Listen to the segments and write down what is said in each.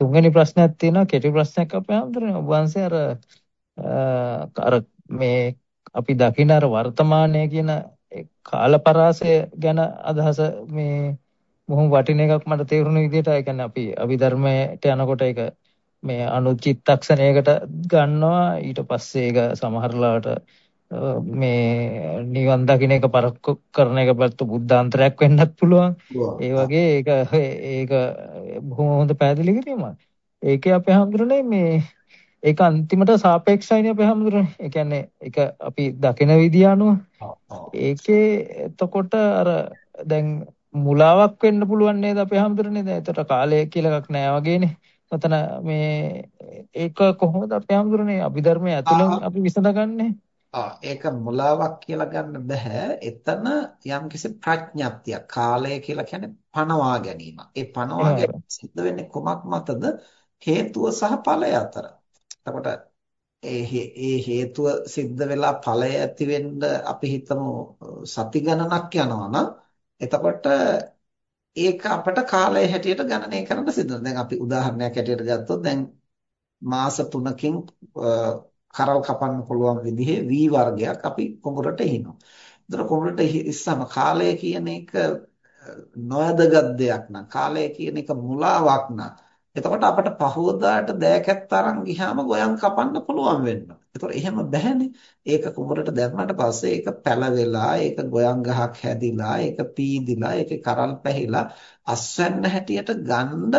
තුන්වෙනි ප්‍රශ්නයක් තියෙනවා කෙටි ප්‍රශ්නයක් අපේ හැමදෙරේ ඔබ වහන්සේ අර අර මේ අපි දකින අර වර්තමානයේ කියන කාලපරාසය ගැන අදහස මේ බොහොම වටින එකක් මට තේරුණ විදිහට. ඒ කියන්නේ අපි අභිධර්මයට යනකොට ඒක මේ අනුචිත්තක්ෂණයකට ගන්නවා. ඊට පස්සේ ඒක සමහරලාට මේ නිවන් දකින්න එක පරක්කු කරන එක පැත්ත බුද්ධාන්තරයක් වෙන්නත් පුළුවන්. ඒ වගේ ඒක ඒක බොහොම හොඳ පැහැදිලි කිරීමක්. ඒකේ අපේ හැමදෙරනේ මේ ඒක අන්තිමට සාපේක්ෂයිනේ අපේ හැමදෙරනේ. ඒ කියන්නේ ඒක අපි දකින විදිය අනුව ඒකේ එතකොට අර දැන් මුලාවක් වෙන්න පුළුවන් නේද අපේ හැමදෙරනේ. දැන් එතකොට කාලය කියලා එකක් නෑ වගේනේ. ඔතන මේ ඒක කොහොමද අපේ හැමදෙරනේ අභිධර්මයේ ඇතුළෙන් අපි විසඳගන්නේ? ආ ඒක මුලාවක් කියලා ගන්න බෑ. එතන යම්කිසි ප්‍රඥප්තියක්. කාලය කියලා කියන්නේ පනවා ගැනීම. ඒ පනවා ගැනීම සිද්ධ වෙන්නේ කුමක් මතද? හේතුව සහ ඵලය අතර. එතකොට ඒ ඒ හේතුව සිද්ධ වෙලා ඵලය ඇති වෙන්න අපි හිතමු සති ගණනක් යනවා නම් එතකොට ඒක අපට කාලය හැටියට ගණනය කරන්න සිද්ධ වෙනවා. දැන් අපි උදාහරණයක් හැටියට ගත්තොත් දැන් මාස 3කින් කරල් කපන්න පුළුවන් විදිහේ V වර්ගයක් අපි කුඹරට එහිනවා. ඒතර කුඹරට ඉස්සම කාලය කියන එක නොයදගත් දෙයක් නම් කාලය කියන එක මුලාවක් නම් එතකොට අපිට පහවදාට දෑකැත්ත අරන් ගියාම ගොයන් කපන්න පුළුවන් වෙනවා. ඒතකොට එහෙම බැහැනේ. ඒක කුඹරට දැම්මට පස්සේ ඒක පැලවෙලා, ඒක ගොයන් ගහක් හැදිලා, ඒක පීදිලා, ඒක කරල් පැහිලා අස්වැන්න හැටියට ගන්න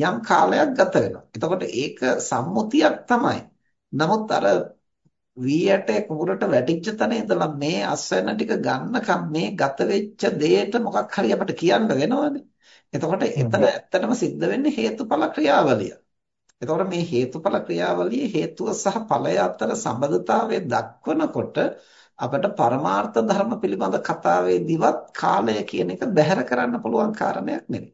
යම් කාලයක් ගත වෙනවා. එතකොට ඒක සම්මුතියක් තමයි. නමුත් අර වී ඇටේ කුඹුරට වැටිච්ච තැන ඉඳලා මේ අස්වැන්න ටික ගන්නකම් මේ ගත වෙච්ච දෙයට මොකක් හරි අපිට කියන්න වෙනවනේ. එතකොට එතන ඇත්තටම සිද්ධ වෙන්නේ හේතුඵල ක්‍රියාවලිය. එතකොට මේ හේතුඵල ක්‍රියාවලියේ හේතුව සහ ඵලය අතර සම්බන්ධතාවය දක්වනකොට අපිට පරමාර්ථ ධර්ම පිළිබඳ කතාවේදීවත් කාලය කියන එක බැහැර කරන්න පුළුවන් කාරණයක් නෙවෙයි.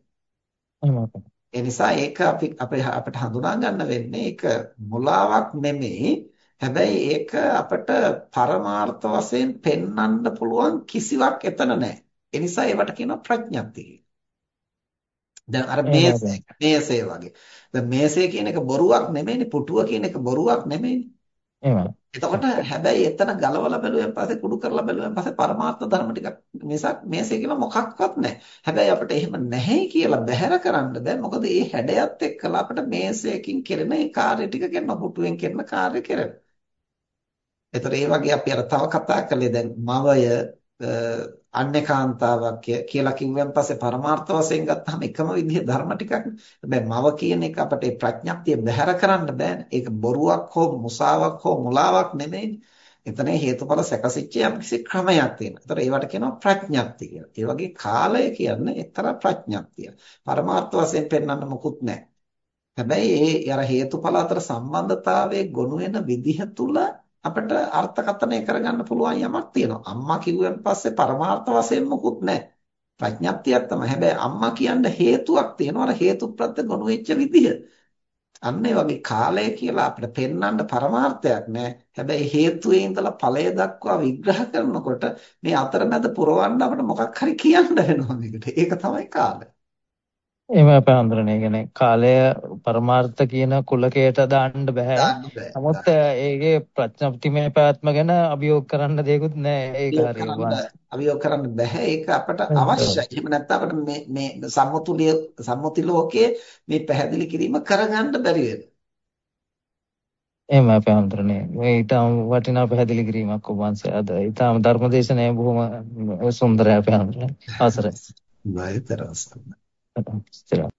ඒ නිසා ඒක අපි අපේ අපිට හඳුනා ගන්න වෙන්නේ ඒක මුලාවක් නෙමෙයි. හැබැයි ඒක අපිට පරමාර්ථ වශයෙන් පෙන්වන්න පුළුවන් කිසිවක් එතන නැහැ. ඒ නිසා ඒවට කියනවා ප්‍රඥප්ති දැන් අර මේසේ වගේ. දැන් මේසේ කියන එක බොරුවක් නෙමෙයිනේ පුටුව කියන එක බොරුවක් නෙමෙයිනේ. එහෙමයි. එතකොට හැබැයි එතන ගලවලා බැලුවෙන් පස්සේ කුඩු කරලා බැලුවෙන් පස්සේ පරමාර්ථ ධර්ම ටිකක් මිසක් මේසේ කියලා මොකක්වත් නැහැ. හැබැයි අපිට එහෙම නැහැ කියලා බැහැර කරන්න බෑ. මොකද මේ හැඩයත් එක්කලා අපිට මේසයකින් කෙරෙන ඒ කාර්ය ටික කරන පුටුවෙන් කරන කාර්ය කරන. ඒතර ඒ වගේ අපි අර තව කතා කළේ දැන් මවය අන්‍යකාන්තාවක් කියලා කිව්වන් පස්සේ පරමාර්ථ වශයෙන් ගත්තාම එකම විදිහේ ධර්ම ටිකක්. හැබැයි මව කියන එක අපට ඒ ප්‍රඥප්තිය බැහැර කරන්න බෑනේ. ඒක බොරුවක් හෝ මුසාවක් හෝ මුලාවක් නෙමෙයිනේ. එතන හේතුඵල සැකසිච්ච යම් කිසි ක්‍රමයක් තියෙනවා. ඒතර ඒවට කියනවා ප්‍රඥප්ති කියලා. ඒ වගේ කාලය කියන්නේ එක්තරා ප්‍රඥප්තිය. පරමාර්ථ වශයෙන් පෙන්වන්න මොකුත් නැහැ. හැබැයි ඒ අර හේතුඵල අතර සම්බන්ධතාවයේ ගොනු වෙන විදිහ තුල අපිට අර්ථකථනය කරගන්න පුළුවන් යමක් තියෙනවා. අම්මා කිව්වන් පස්සේ පරමාර්ථ වශයෙන් මොකුත් නැහැ. ප්‍රඥප්තියක් තමයි. හැබැයි අම්මා කියන්න හේතුවක් තියෙනවා. අර හේතුප්‍රත්‍ය ගොනු වෙච්ච විදිහ. අන්න ඒ වගේ කාලය කියලා අපිට පෙන්වන්න පරමාර්ථයක් නැහැ. හැබැයි හේතුවේ ඉඳලා ඵලය දක්වා විග්‍රහ කරනකොට මේ අතරමැද පුරවන්න අපිට මොකක් හරි කියන්න වෙනවා මේකට. ඒක තමයි කාලය. එහෙම අපේ අඳුරනේ කියන්නේ කාලය පරමාර්ථ කියන කුලකයට දාන්න බෑ. නමුත් ඒකේ ප්‍රඥප්තිමය පැවැත්ම ගැන අභියෝග කරන්න දෙයක්වත් නෑ ඒක හරියට. අභියෝග කරන්න බෑ. ඒක අපට අවශ්‍යයි. එහෙම නැත්නම් අපිට මේ මේ සම්මුතිය සම්මුති ලෝකයේ මේ පැහැදිලි කිරීම කරගන්න බැරි වෙනවා. එහෙම අපේ අඳුරනේ මේ ඊටම වටිනා පැහැදිලි කිරීමක් ඔබ වහන්සේ අද ඊටම ධර්මදේශනය බොහොම සුන්දරයි අපේ අඳුරනේ. 方、失礼。